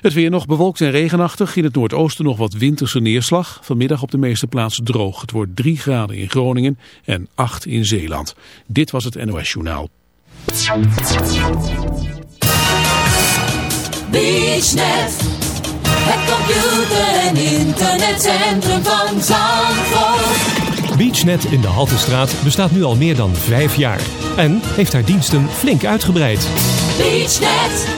Het weer nog bewolkt en regenachtig. In het noordoosten nog wat winterse neerslag. Vanmiddag op de meeste plaatsen droog. Het wordt 3 graden in Groningen en 8 in Zeeland. Dit was het NOS Journaal. BeachNet, het computer- en internetcentrum van Zandvoort. BeachNet in de Haltestraat bestaat nu al meer dan vijf jaar. En heeft haar diensten flink uitgebreid. BeachNet,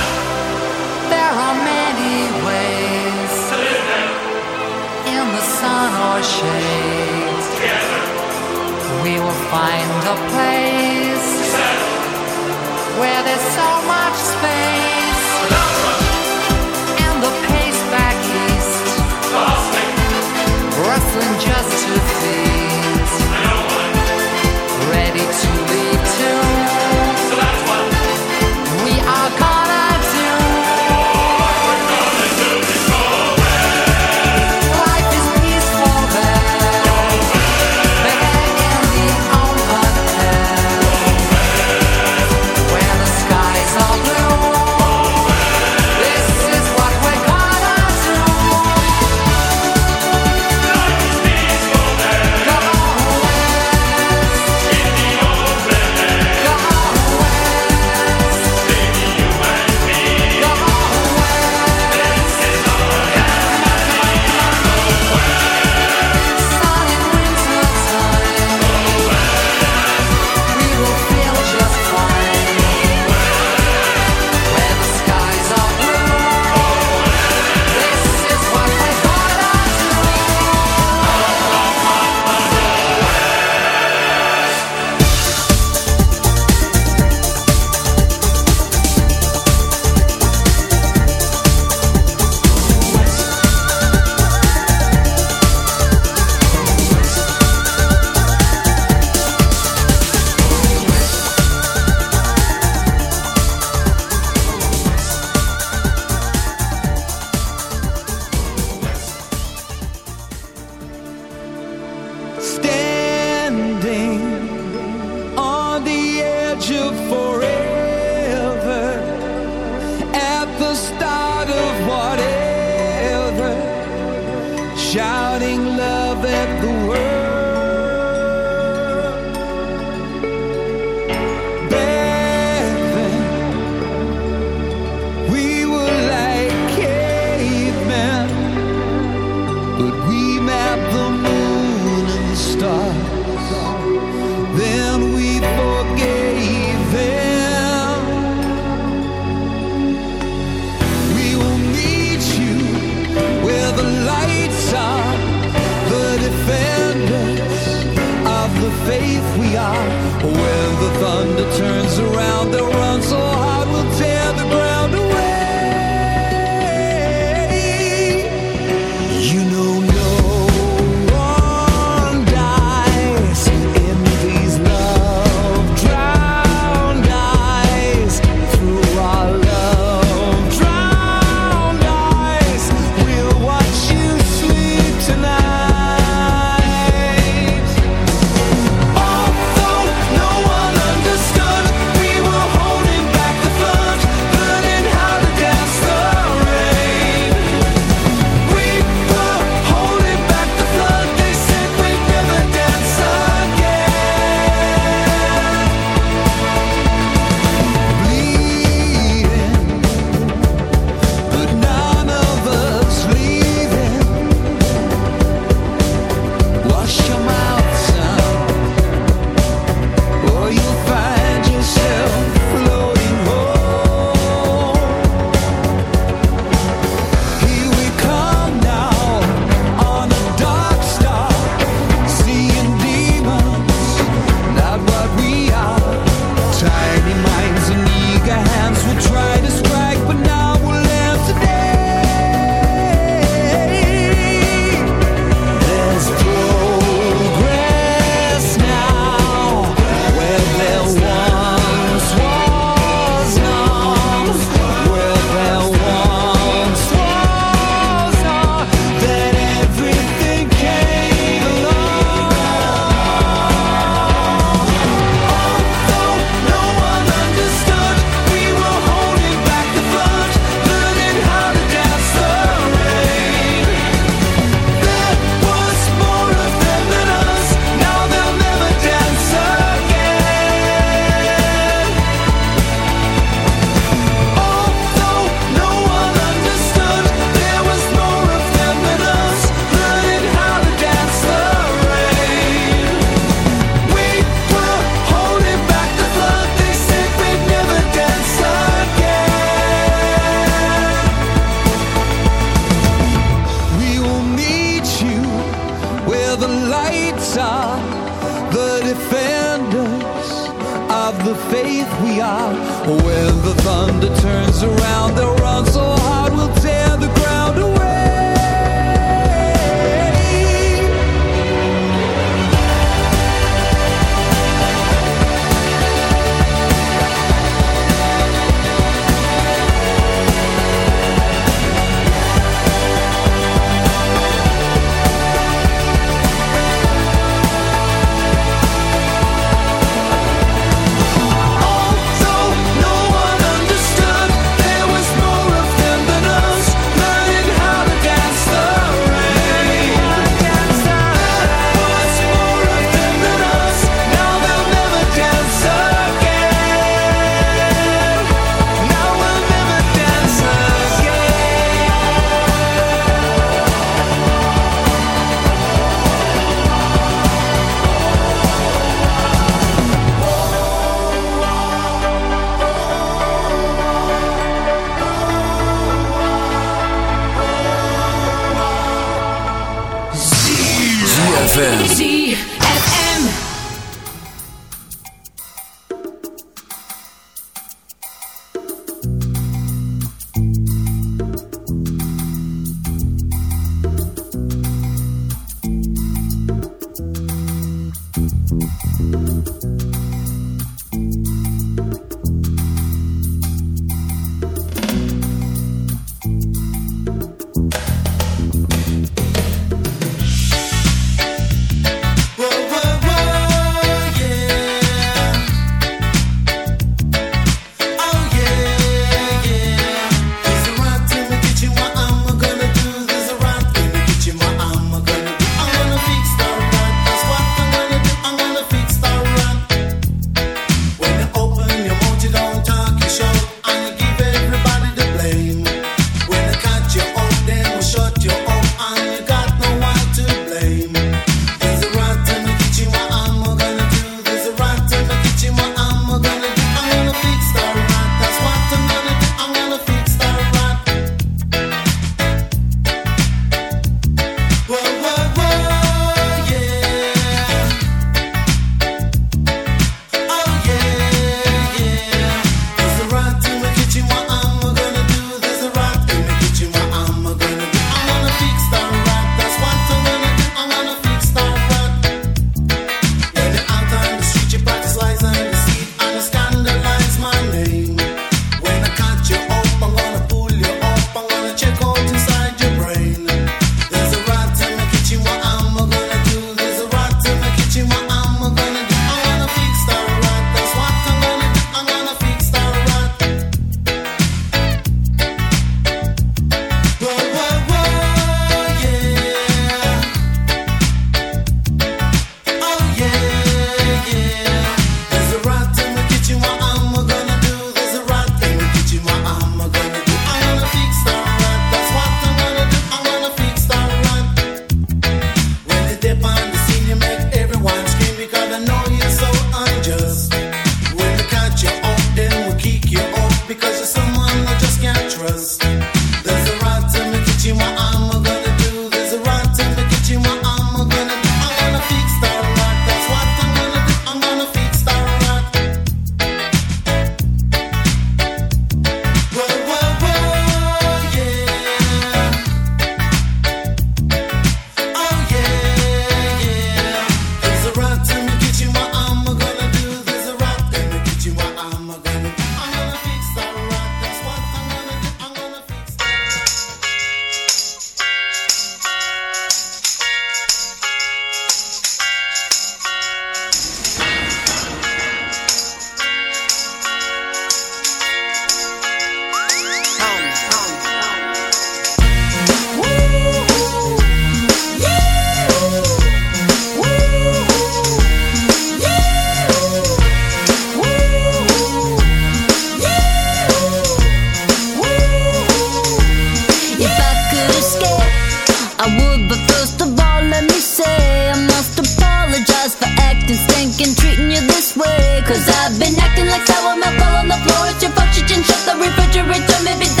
Been acting like sour milk all on the floor. It's your function, shut the refrigerator, maybe.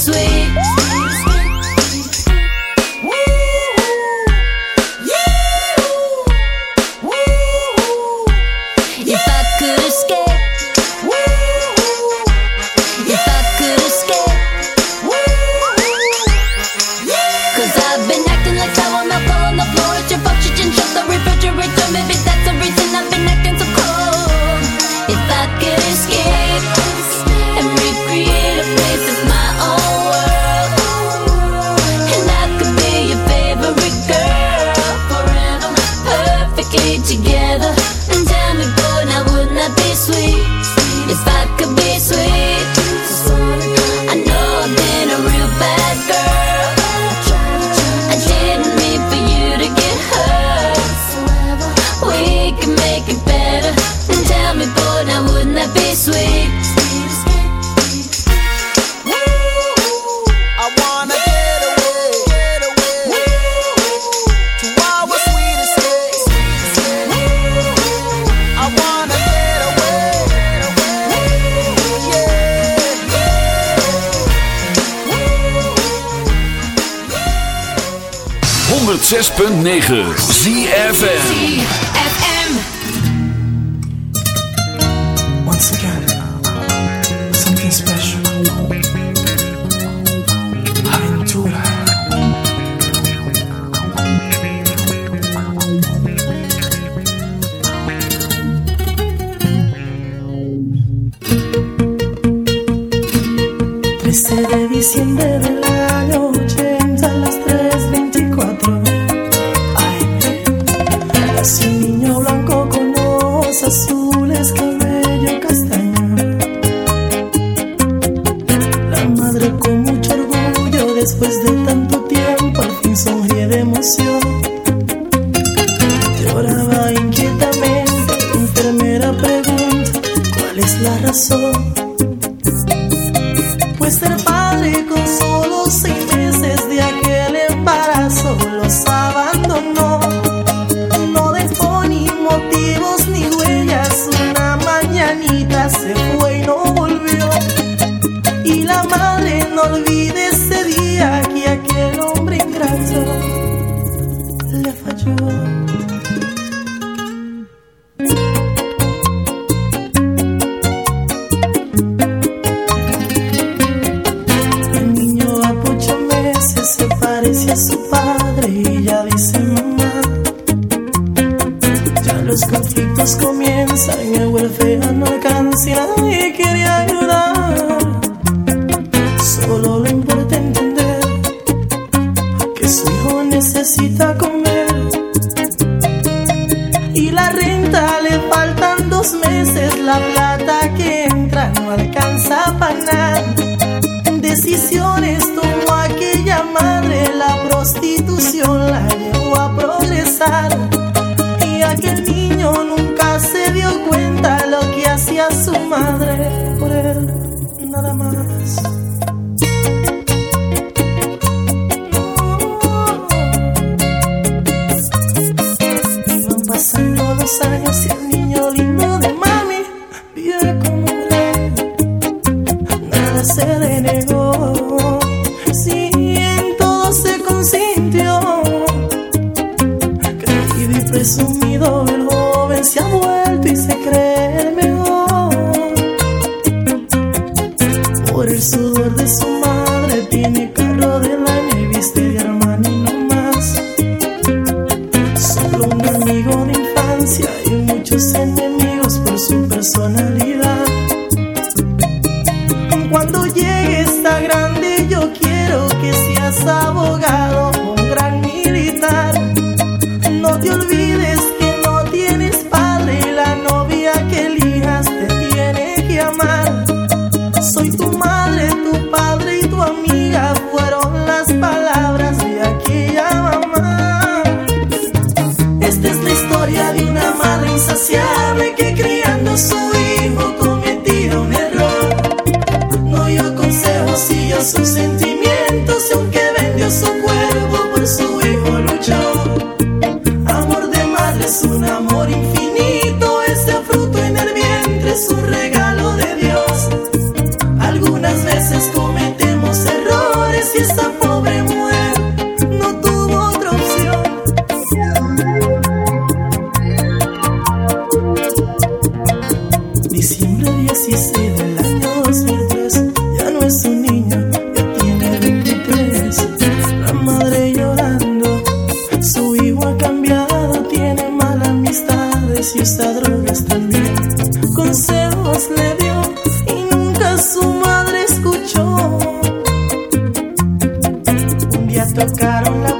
Sweet? Tocaron la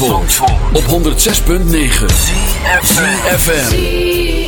Op 106.9 FM.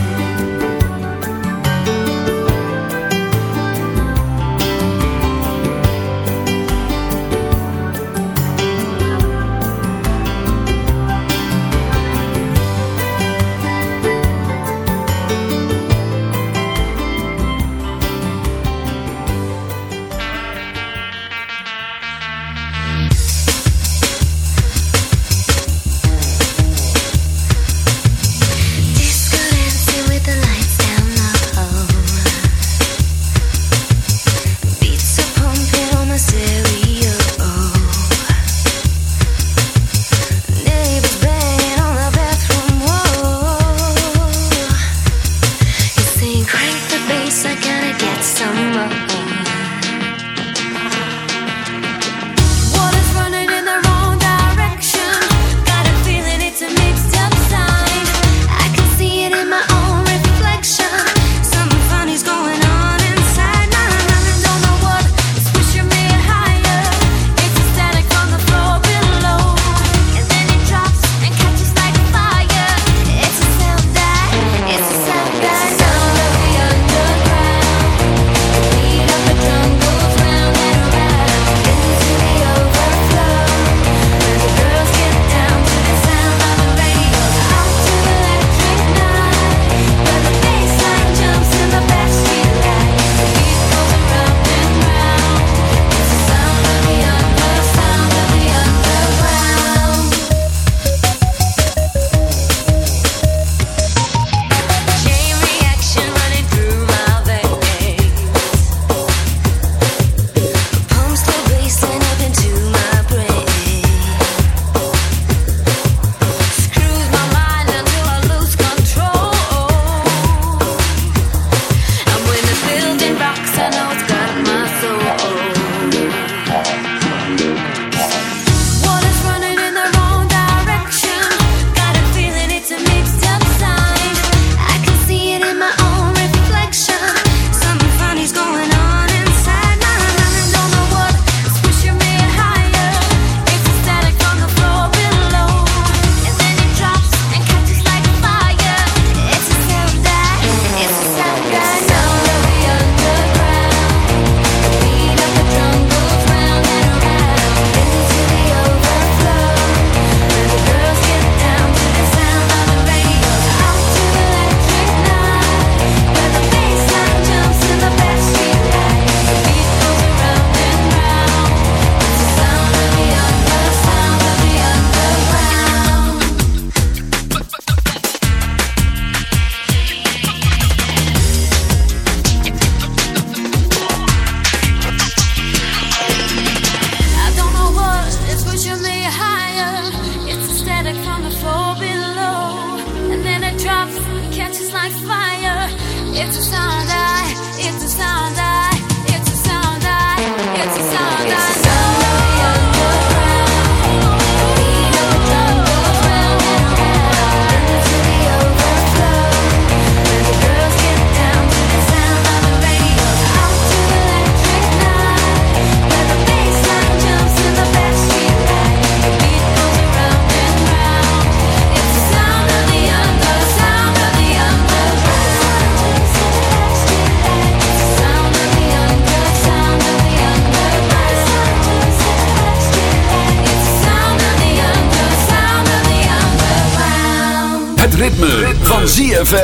Ik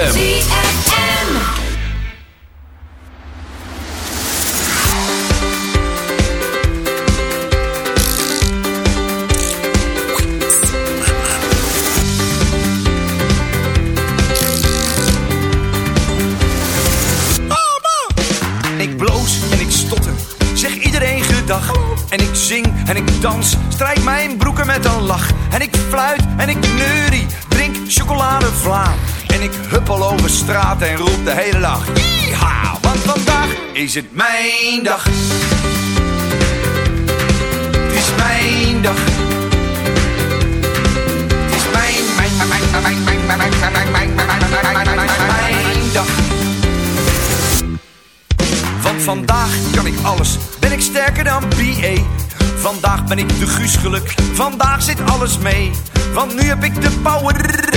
bloos en ik stotter, zeg iedereen gedag. En ik zing en ik dans, strijk mijn broeken met een lach. En ik fluit en ik neurie, drink chocoladevla. En ik huppel over straat en roep de hele dag. Yeeha, want vandaag is het mijn dag. Het is mijn dag. Is mijn, mijn, mijn, mijn, mijn, mijn, mijn, mijn, mijn, mijn, mijn, mijn, mijn, mijn, mijn, mijn, mijn dag. Want vandaag kan ik alles, ben ik sterker dan BA. Vandaag ben ik de Guus geluk, vandaag zit alles mee. Want nu heb ik de power,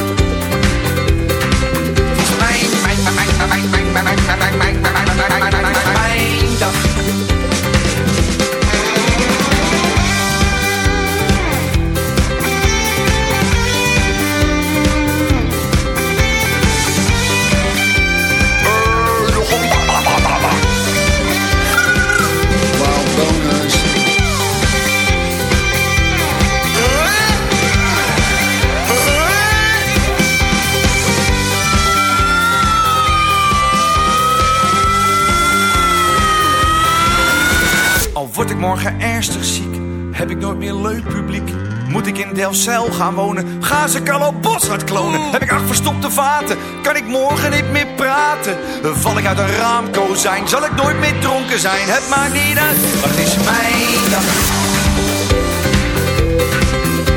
Morgen ernstig ziek, heb ik nooit meer leuk publiek. Moet ik in Delfzijl gaan wonen, ga ze Carlo Boshart klonen. Heb ik acht verstopte vaten, kan ik morgen niet meer praten. Val ik uit een raamkozijn, zal ik nooit meer dronken zijn. Het maakt niet uit, maar het is mijn dag.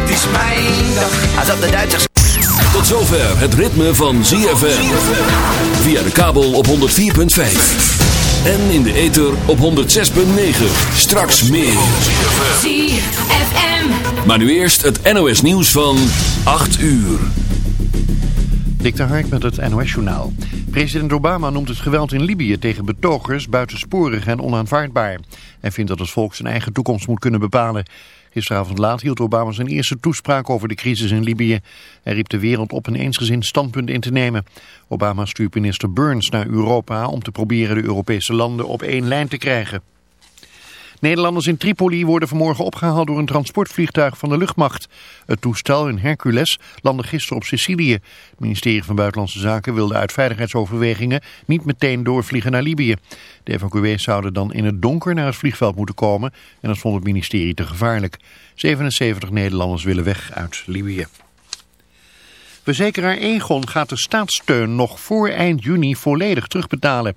Het is mijn dag. Als op de Duitsers... Tot zover het ritme van ZFM. Via de kabel op 104.5. En in de ether op 106.9. Straks meer. ZFM. Maar nu eerst het NOS nieuws van 8 uur. Dik de Hark met het NOS-journaal. President Obama noemt het geweld in Libië tegen betogers buitensporig en onaanvaardbaar. Hij vindt dat het volk zijn eigen toekomst moet kunnen bepalen. Gisteravond laat hield Obama zijn eerste toespraak over de crisis in Libië. Hij riep de wereld op een eensgezind standpunt in te nemen. Obama stuurt minister Burns naar Europa om te proberen de Europese landen op één lijn te krijgen. Nederlanders in Tripoli worden vanmorgen opgehaald door een transportvliegtuig van de luchtmacht. Het toestel, een Hercules, landde gisteren op Sicilië. Het ministerie van Buitenlandse Zaken wilde uit veiligheidsoverwegingen niet meteen doorvliegen naar Libië. De evacuees zouden dan in het donker naar het vliegveld moeten komen en dat vond het ministerie te gevaarlijk. 77 Nederlanders willen weg uit Libië. Verzekeraar Egon gaat de staatssteun nog voor eind juni volledig terugbetalen.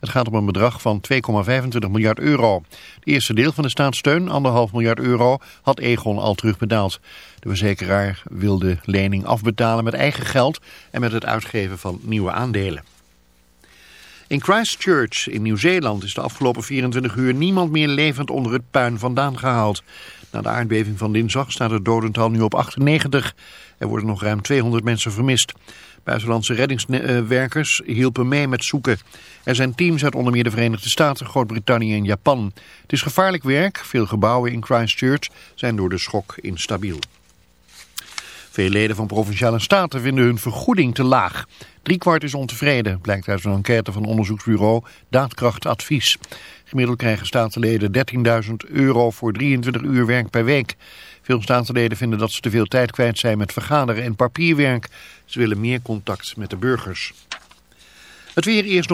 Het gaat om een bedrag van 2,25 miljard euro. Het eerste deel van de staatssteun, 1,5 miljard euro, had Egon al terugbetaald. De verzekeraar wil de lening afbetalen met eigen geld en met het uitgeven van nieuwe aandelen. In Christchurch in Nieuw-Zeeland is de afgelopen 24 uur niemand meer levend onder het puin vandaan gehaald. Na de aardbeving van dinsdag staat het dodental nu op 98. Er worden nog ruim 200 mensen vermist. Buitenlandse reddingswerkers hielpen mee met zoeken. Er zijn teams uit onder meer de Verenigde Staten, Groot-Brittannië en Japan. Het is gevaarlijk werk. Veel gebouwen in Christchurch zijn door de schok instabiel. Veel leden van Provinciale Staten vinden hun vergoeding te laag. Driekwart is ontevreden, blijkt uit een enquête van onderzoeksbureau Daadkracht Advies. Gemiddeld krijgen statenleden 13.000 euro voor 23 uur werk per week. Veel statenleden vinden dat ze te veel tijd kwijt zijn met vergaderen en papierwerk. Ze willen meer contact met de burgers. Het weer eerst nog.